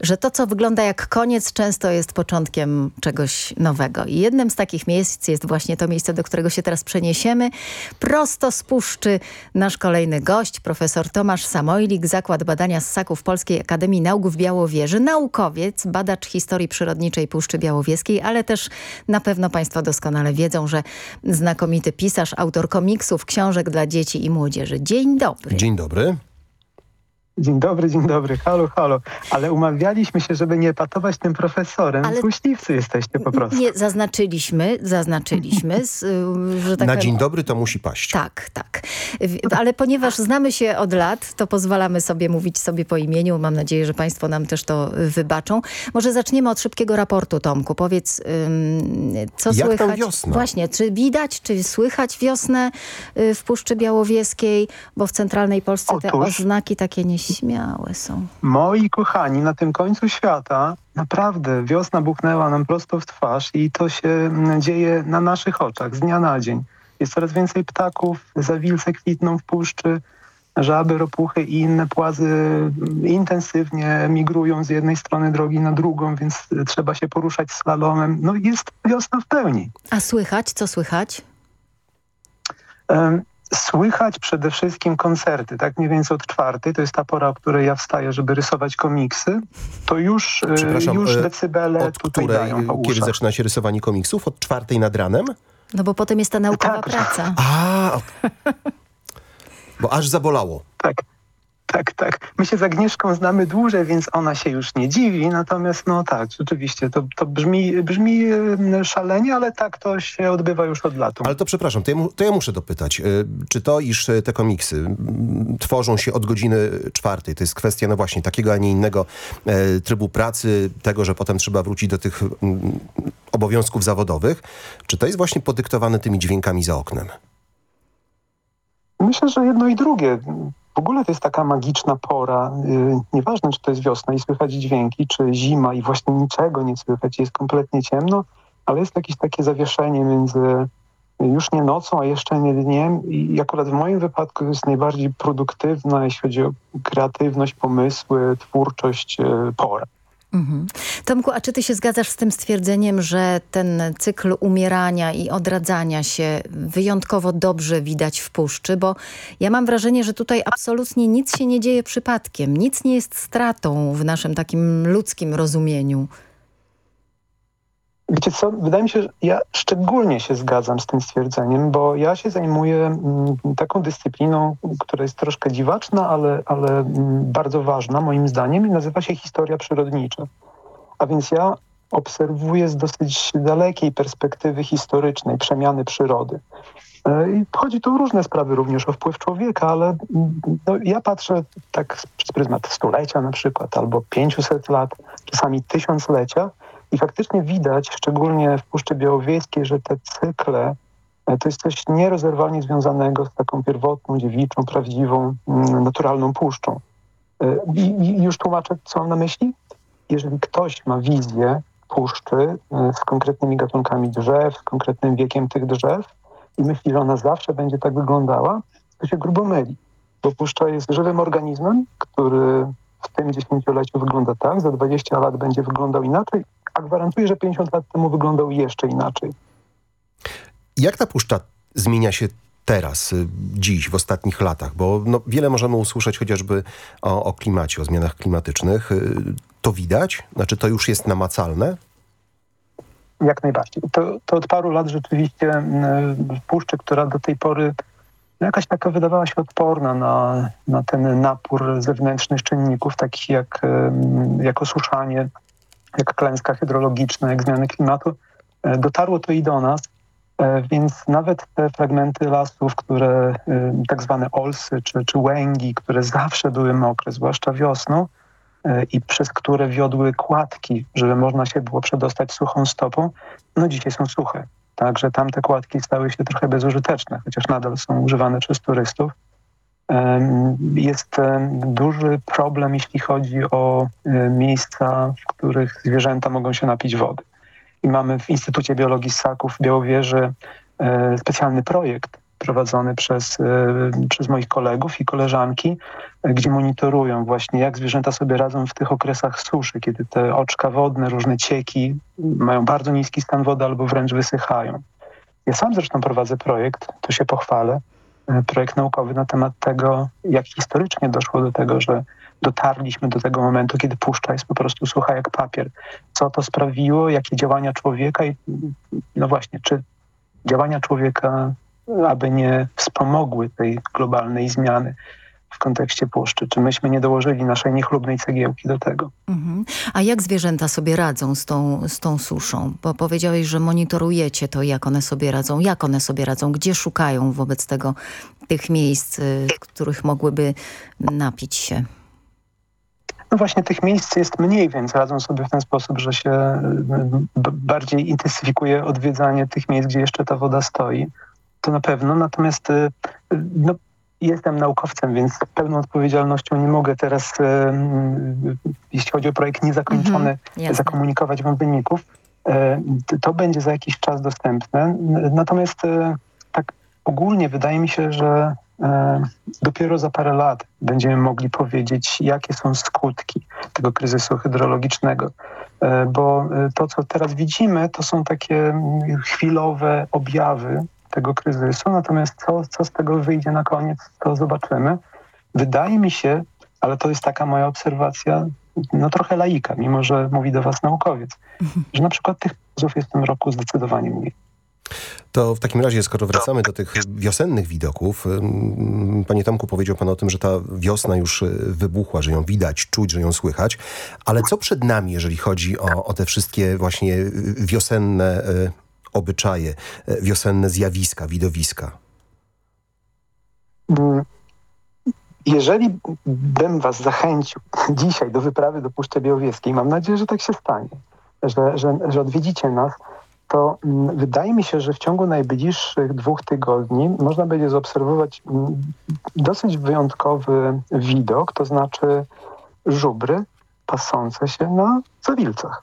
że to, co wygląda jak koniec, często jest początkiem czegoś nowego. I jednym z takich miejsc jest właśnie to miejsce, do którego się teraz przeniesiemy. Prosto z puszczy nasz kolejny gość, profesor Tomasz Samojlik, Zakład Badania Ssaków Polskiej Akademii Nauk w Białowieży, naukowiec, badacz historii przyrodniczej Puszczy Białowieskiej, ale też na pewno Państwo doskonale wiedzą, że znakomity pisarz, autor komiksów, książek dla dzieci i młodzieży. Dzień dobry.
Dzień dobry.
Dzień dobry, dzień dobry, halo, halo. Ale umawialiśmy się, żeby nie patować tym profesorem. Ale... Złośliwcy jesteście po prostu.
Nie, zaznaczyliśmy, zaznaczyliśmy, z, y, że tak
Na dzień dobry to musi paść.
Tak, tak. Ale ponieważ znamy się od lat, to pozwalamy sobie mówić sobie po imieniu. Mam nadzieję, że Państwo nam też to wybaczą. Może zaczniemy od szybkiego raportu, Tomku. Powiedz, ym, co
Jak tam
słychać?
wiosna?
Właśnie, czy widać, czy słychać wiosnę y, w Puszczy Białowieskiej? Bo w centralnej Polsce te
Otóż-
oznaki takie nieśmiałe są.
Moi kochani, na tym końcu świata naprawdę wiosna buchnęła nam prosto w twarz i to się mm, dzieje na naszych oczach z dnia na dzień. Jest coraz więcej ptaków, zawilce kwitną w puszczy, żaby, ropuchy i inne płazy mm, intensywnie migrują z jednej strony drogi na drugą, więc trzeba się poruszać slalomem. No jest wiosna w pełni.
A słychać? Co słychać?
Słychać przede wszystkim koncerty, tak mniej więcej od czwartej, to jest ta pora, o której ja wstaję, żeby rysować komiksy, to już,
Przepraszam,
już
e,
decybele
Od
tutaj
której,
dają po
kiedy zaczyna się rysowanie komiksów? Od czwartej nad ranem?
No bo potem jest ta naukowa
Tak.
praca.
A, bo aż zabolało.
Tak, tak, tak. My się z Agnieszką znamy dłużej, więc ona się już nie dziwi, natomiast no tak, rzeczywiście, to, to brzmi, brzmi szalenie, ale tak to się odbywa już od lat.
Ale to przepraszam, to ja, to ja muszę dopytać. y, Czy to, iż y, te komiksy tworzą się od godziny czwartej, to jest kwestia, no właśnie, takiego, a nie innego e, trybu pracy, tego, że potem trzeba wrócić do tych obowiązków zawodowych, czy to jest właśnie podyktowane tymi dźwiękami za oknem?
Myślę, że jedno i drugie. W ogóle to jest taka magiczna pora. Yy, nieważne, czy to jest wiosna i słychać dźwięki, czy zima i właśnie niczego nie słychać, jest kompletnie ciemno, ale jest jakieś takie zawieszenie między już nie nocą, a jeszcze nie dniem i akurat w moim wypadku jest najbardziej produktywna, jeśli chodzi o kreatywność, pomysły, twórczość, yy, pora.
Mhm. Tomku, a czy ty się zgadzasz z tym stwierdzeniem, że ten cykl umierania i odradzania się wyjątkowo dobrze widać w puszczy? Bo ja mam wrażenie, że tutaj absolutnie nic się nie dzieje przypadkiem. Nic nie jest stratą w naszym takim ludzkim rozumieniu.
Wiecie co, wydaje mi się, że ja szczególnie się zgadzam z tym stwierdzeniem, bo ja się zajmuję mm, taką dyscypliną, która jest troszkę dziwaczna, ale, ale mm, bardzo ważna moim zdaniem i nazywa się historia przyrodnicza. A więc ja obserwuję z dosyć dalekiej perspektywy historycznej przemiany przyrody. E, I chodzi tu o różne sprawy, również o wpływ człowieka, ale mm, no, ja patrzę tak przez pryzmat stulecia na przykład, albo 500 lat, czasami tysiąclecia i faktycznie widać, szczególnie w Puszczy Białowieskiej, że te cykle e, to jest coś nierozerwalnie związanego z taką pierwotną, dziewiczą, prawdziwą, mm, naturalną puszczą. E, I, już tłumaczę, co mam na myśli. Jeżeli ktoś ma wizję puszczy e, z konkretnymi gatunkami drzew, z konkretnym wiekiem tych drzew i myśli, że ona zawsze będzie tak wyglądała, to się grubo myli. Bo puszcza jest żywym organizmem, który w tym dziesięcioleciu wygląda tak, za 20 lat będzie wyglądał inaczej, a gwarantuję, że 50 lat temu wyglądał jeszcze inaczej.
Jak ta puszcza zmienia się teraz, y, dziś, w ostatnich latach? Bo no, wiele możemy usłyszeć chociażby o, o klimacie, o zmianach klimatycznych. Y, To widać? Znaczy to już jest namacalne?
Jak najbardziej. To, to od paru lat rzeczywiście puszczy, która do tej pory no, jakaś taka wydawała się odporna na, na ten napór zewnętrznych czynników, takich jak, em, jak osuszanie, jak klęska hydrologiczna, jak zmiany klimatu, e, dotarło to i do nas, e, więc nawet te fragmenty lasów, które em, tak zwane olsy czy, czy łęgi, które zawsze były mokre, zwłaszcza wiosną, e, i przez które wiodły kładki, żeby można się było przedostać suchą stopą, no dzisiaj są suche. Także tamte kładki stały się trochę bezużyteczne, chociaż nadal są używane przez turystów. Jest duży problem, jeśli chodzi o e, miejsca, w których zwierzęta mogą się napić wody. I mamy w Instytucie Biologii Ssaków w Białowieży e, specjalny projekt prowadzony przez, e, przez moich kolegów i koleżanki, gdzie monitorują właśnie, jak zwierzęta sobie radzą w tych okresach suszy, kiedy te oczka wodne, różne cieki mają bardzo niski stan wody albo wręcz wysychają. Ja sam zresztą prowadzę projekt, tu się pochwalę, projekt naukowy na temat tego, jak historycznie doszło do tego, że dotarliśmy do tego momentu, kiedy puszcza jest po prostu sucha jak papier. Co to sprawiło, jakie działania człowieka i no właśnie, czy działania człowieka, aby nie wspomogły tej globalnej zmiany w kontekście puszczy, czy myśmy nie dołożyli naszej niechlubnej cegiełki do tego.
Mhm. A jak zwierzęta sobie radzą z tą, z tą suszą? Bo powiedziałeś, że monitorujecie to, jak one sobie radzą. Jak one sobie radzą? Gdzie szukają wobec tego tych miejsc, y, w których mogłyby napić się?
No właśnie tych miejsc jest mniej, więc radzą sobie w ten sposób, że się y, bardziej intensyfikuje odwiedzanie tych miejsc, gdzie jeszcze ta woda stoi. To na pewno, natomiast y, y, no, jestem naukowcem, więc z pełną odpowiedzialnością nie mogę teraz, jeśli chodzi o projekt niezakończony,
Mhm,
zakomunikować wam wyników. E, To będzie za jakiś czas dostępne. Natomiast e, tak ogólnie wydaje mi się, że e, dopiero za parę lat będziemy mogli powiedzieć, jakie są skutki tego kryzysu hydrologicznego. Bo to, co teraz widzimy, to są takie mm, chwilowe objawy tego kryzysu, natomiast co, co z tego wyjdzie na koniec, to zobaczymy. Wydaje mi się, ale to jest taka moja obserwacja, no trochę laika, mimo że mówi do was naukowiec, że na przykład tych pozów jest w tym roku zdecydowanie mniej.
To w takim razie, skoro wracamy do tych wiosennych widoków, panie Tomku, powiedział pan o tym, że ta wiosna już y, wybuchła, że ją widać, czuć, że ją słychać, ale co przed nami, jeżeli chodzi o, o te wszystkie właśnie y, wiosenne y, obyczaje, y, wiosenne zjawiska, widowiska?
Mm, Jeżeli bym was zachęcił dzisiaj do wyprawy do Puszczy Białowieskiej, mam nadzieję, że tak się stanie, że, że, że odwiedzicie nas, to mm, wydaje mi się, że w ciągu najbliższych dwóch tygodni można będzie zaobserwować mm, dosyć wyjątkowy widok, to znaczy żubry pasące się na zawilcach.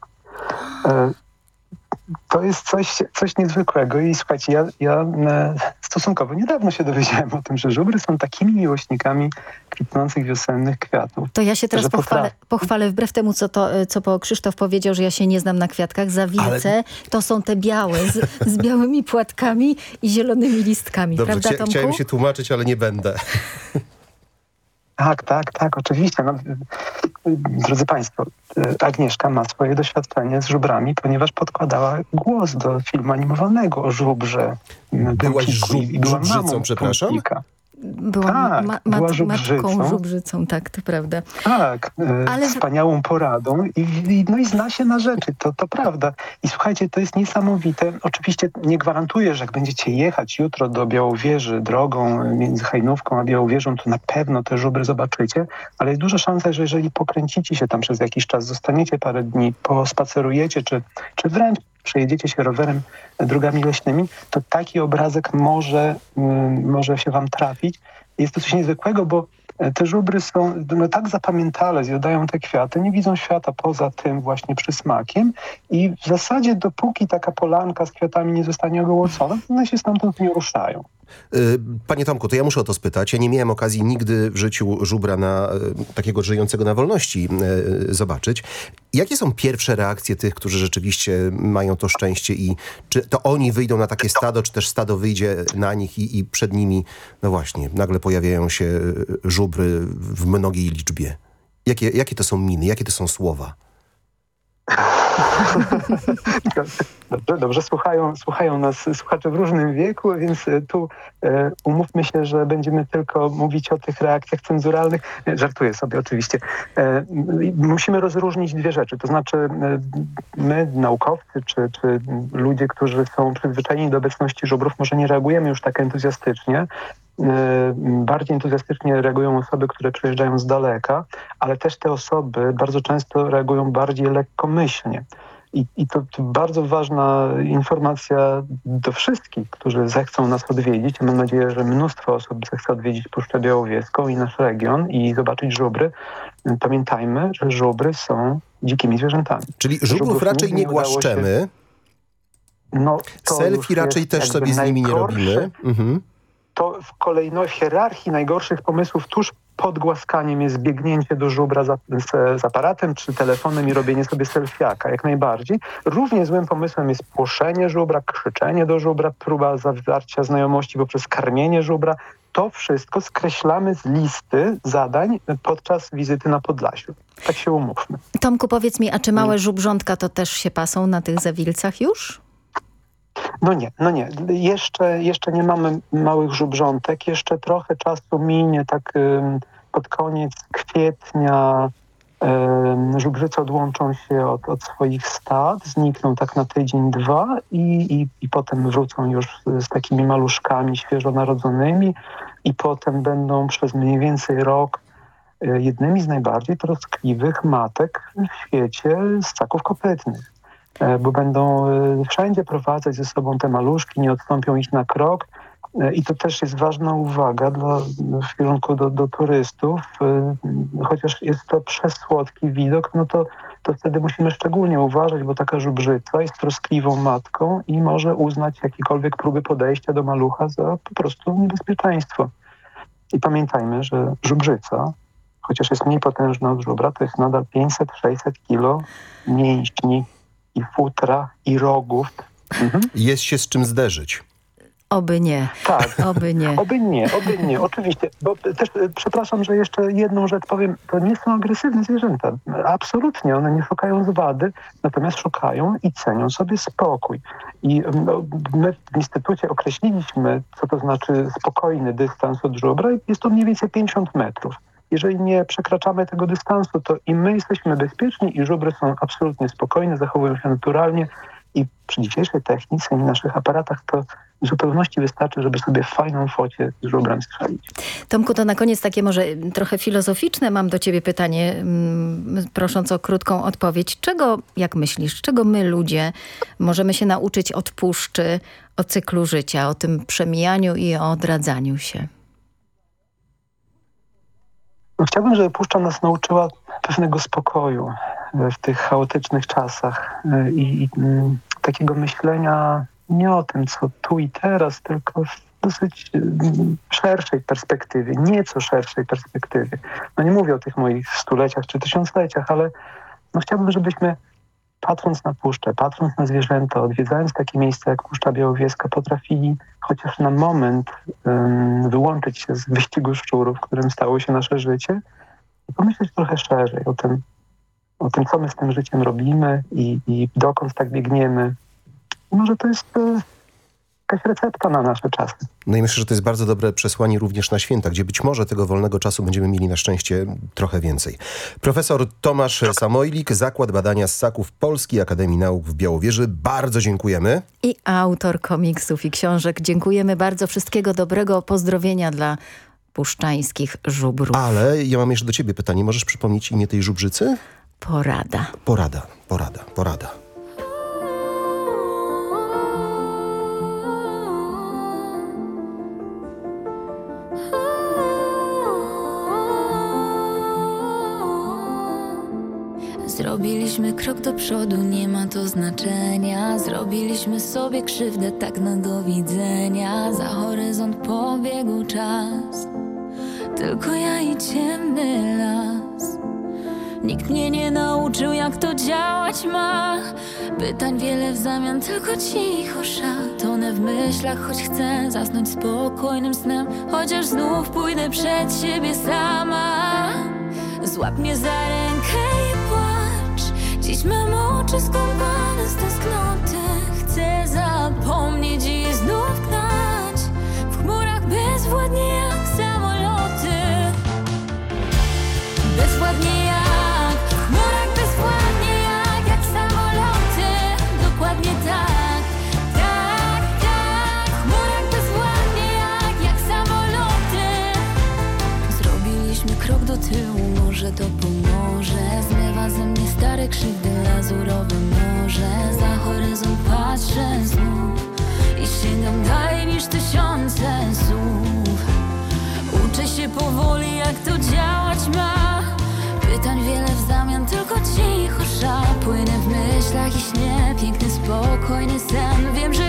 E, to jest coś, coś niezwykłego i słuchajcie, ja, ja e, stosunkowo niedawno się dowiedziałem o tym, że żubry są takimi miłośnikami kwitnących wiosennych kwiatów.
To ja się teraz pochwalę, pochwalę wbrew temu, co, to, y, co po Krzysztof powiedział, że ja się nie znam na kwiatkach. Zawilce to są te białe, z, z białymi płatkami i zielonymi listkami.
Dobrze,
Prawda, Tomku?
chciałem się tłumaczyć, ale nie będę.
Tak, tak, tak, oczywiście. No, drodzy Państwo, Agnieszka ma swoje doświadczenie z żubrami, ponieważ podkładała głos do filmu animowanego o żubrze.
Byłaś żub-
była
żubrzycą, przepraszam?
Tak,
ma,
była
mat,
żubrzycą.
matką żubrzycą, tak, to prawda.
Tak, e,
Ale-
wspaniałą poradą i, i, no i zna się na rzeczy, to, to prawda. I słuchajcie, to jest niesamowite. Oczywiście nie gwarantuję, że jak będziecie jechać jutro do Białowieży drogą między Hajnówką a Białowieżą, to na pewno te żubry zobaczycie, ale jest duża szansa, że jeżeli pokręcicie się tam przez jakiś czas, zostaniecie parę dni, pospacerujecie, czy, czy wręcz przejedziecie się rowerem drogami leśnymi, to taki obrazek może, mm, może się wam trafić. Jest to coś niezwykłego, bo e, te żubry są no, tak zapamiętale, zjadają te kwiaty, nie widzą świata poza tym właśnie przysmakiem i w zasadzie dopóki taka polanka z kwiatami nie zostanie ogołocona, one się stamtąd nie ruszają.
Y, Panie Tomku, to ja muszę o to spytać. Ja nie miałem okazji nigdy w życiu żubra na, y, takiego żyjącego na wolności y, zobaczyć. Jakie są pierwsze reakcje tych, którzy rzeczywiście mają to szczęście i czy to oni wyjdą na takie stado, czy też stado wyjdzie na nich i, i przed nimi, no właśnie, nagle pojawiają się żubry w mnogiej liczbie. Jakie, jakie to są miny, jakie to są słowa?
Dobrze, dobrze słuchają, słuchają nas słuchacze w różnym wieku, więc e, tu e, umówmy się, że będziemy tylko mówić o tych reakcjach cenzuralnych. Żartuję sobie oczywiście. E, musimy rozróżnić dwie rzeczy. To znaczy my, naukowcy, czy, czy ludzie, którzy są przyzwyczajeni do obecności żubrów, może nie reagujemy już tak entuzjastycznie. E, Bardziej entuzjastycznie reagują osoby, które przyjeżdżają z daleka, ale też te osoby bardzo często reagują bardziej lekkomyślnie. I, I to, to bardzo ważna informacja do wszystkich, którzy zechcą nas odwiedzić. Mam nadzieję, że mnóstwo osób zechce odwiedzić Puszczę Białowieską i nasz region i zobaczyć żubry. Pamiętajmy, że żubry są dzikimi zwierzętami.
Czyli żubrów
Żubrów
raczej nie
udało się-
głaszczemy.
No,
Selfie raczej też sobie z nimi nie robimy. Mhm.
To w kolejności hierarchii najgorszych pomysłów tuż pod głaskaniem jest biegnięcie do żubra za, z, z aparatem czy telefonem i robienie sobie selfiaka, jak najbardziej. Równie złym pomysłem jest płoszenie żubra, krzyczenie do żubra, próba zawarcia znajomości poprzez karmienie żubra. To wszystko skreślamy z listy zadań podczas wizyty na Podlasiu. Tak się umówmy.
Tomku, powiedz mi, a czy małe żubrzątka to też się pasą na tych zawilcach już?
No nie, no nie. Jeszcze, jeszcze nie mamy małych żubrzątek. Jeszcze trochę czasu minie, tak pod koniec kwietnia żubrzyce odłączą się od, od swoich stad, znikną tak na tydzień, dwa i, i, i potem wrócą już z, takimi maluszkami świeżo narodzonymi i potem będą przez mniej więcej rok y, jednymi z najbardziej troskliwych matek w świecie ssaków kopytnych bo będą e, wszędzie prowadzać ze sobą te maluszki, nie odstąpią ich na krok. E, I to też jest ważna uwaga dla, w kierunku do, do turystów. E, Chociaż jest to przesłodki widok, no to, to wtedy musimy szczególnie uważać, bo taka żubrzyca jest troskliwą matką i może uznać jakiekolwiek próby podejścia do malucha za po prostu niebezpieczeństwo. I pamiętajmy, że żubrzyca, chociaż jest mniej potężna od żubra, to jest nadal 500-600 kilo mięśni i futra i rogów.
Jest się z czym zderzyć.
Oby nie.
Tak.
Oby nie.
Oby nie, oby nie, oczywiście. Bo też e, przepraszam, że jeszcze jedną rzecz powiem. To nie są agresywne zwierzęta. Absolutnie. One nie szukają zwady, natomiast szukają i cenią sobie spokój. I m, no, my w Instytucie określiliśmy, co to znaczy spokojny dystans od żubra. i Jest to mniej więcej 50 metrów. Jeżeli nie przekraczamy tego dystansu, to i my jesteśmy bezpieczni i żubry są absolutnie spokojne, zachowują się naturalnie i przy dzisiejszej technice i naszych aparatach to w zupełności wystarczy, żeby sobie fajną focie z żubrem strzelić.
Tomku, to na koniec takie może trochę filozoficzne mam do ciebie pytanie, mm, prosząc o krótką odpowiedź. Czego, jak myślisz, czego my ludzie możemy się nauczyć od puszczy, o cyklu życia, o tym przemijaniu i o odradzaniu się?
Chciałbym, żeby Puszcza nas nauczyła pewnego spokoju e, w tych chaotycznych czasach e, i, i mm, takiego myślenia nie o tym, co tu i teraz, tylko w dosyć mm, szerszej perspektywie, nieco szerszej perspektywie. No nie mówię o tych moich stuleciach czy tysiącleciach, ale no chciałbym, żebyśmy patrząc na puszczę, patrząc na zwierzęta, odwiedzając takie miejsca jak Puszcza Białowieska, potrafili chociaż na moment um, wyłączyć się z wyścigu szczurów, którym stało się nasze życie i pomyśleć trochę szerzej o tym, o tym co my z tym życiem robimy i, i dokąd tak biegniemy. Może to jest e, jakaś recepta na nasze czasy.
No i myślę, że to jest bardzo dobre przesłanie również na święta, gdzie być może tego wolnego czasu będziemy mieli na szczęście trochę więcej. Profesor Tomasz Samojlik, Zakład Badania Ssaków Polskiej Akademii Nauk w Białowieży. Bardzo dziękujemy.
I autor komiksów i książek. Dziękujemy bardzo. Wszystkiego dobrego. Pozdrowienia dla puszczańskich żubrów.
Ale ja mam jeszcze do ciebie pytanie. Możesz przypomnieć imię tej żubrzycy?
Porada.
Porada, porada, porada.
Zrobiliśmy krok do przodu, nie ma to znaczenia. Zrobiliśmy sobie krzywdę, tak no do widzenia. Za horyzont pobiegł czas, tylko ja i ciemny las. Nikt mnie nie nauczył, jak to działać ma. Pytań wiele w zamian, tylko cicho szat. Tonę w myślach, choć chcę zasnąć spokojnym snem. Chociaż znów pójdę przed siebie sama. Złap mnie za rękę. Dziś mam oczy skąpane z tęsknoty. Chcę zapomnieć i znów gnać. W chmurach bezwładnie jak samoloty. Bezwładnie jak, w chmurach bezwładnie jak, jak samoloty. Dokładnie tak, tak, tak. W chmurach bezwładnie jak, jak samoloty. Zrobiliśmy krok do tyłu, krzywdy lazurowe morze Za horyzont patrzę znów I sięgam dalej niż tysiące słów. Uczę się powoli jak to działać ma. Pytań wiele w zamian, tylko cicho sza Płynę w myślach i śnie Piękny, spokojny sen, wiem, że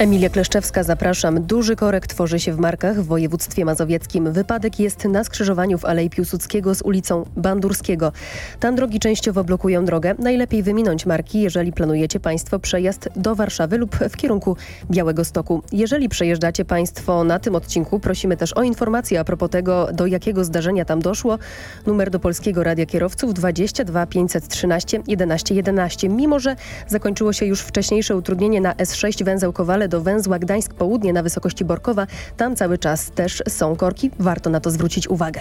Emilia Kleszczewska, zapraszam. Duży korek tworzy się w Markach w województwie mazowieckim. Wypadek jest na skrzyżowaniu w Alei Piłsudskiego z ulicą Bandurskiego. Tam drogi częściowo blokują drogę. Najlepiej wyminąć Marki, jeżeli planujecie Państwo przejazd do Warszawy lub w kierunku Białego Stoku. Jeżeli przejeżdżacie Państwo na tym odcinku, prosimy też o informację a propos tego, do jakiego zdarzenia tam doszło. Numer do Polskiego Radia Kierowców 22 513 11 11. Mimo, że zakończyło się już wcześniejsze utrudnienie na S6 węzeł Kowale do węzła Gdańsk Południe na wysokości Borkowa. Tam cały czas też są korki, warto na to zwrócić uwagę.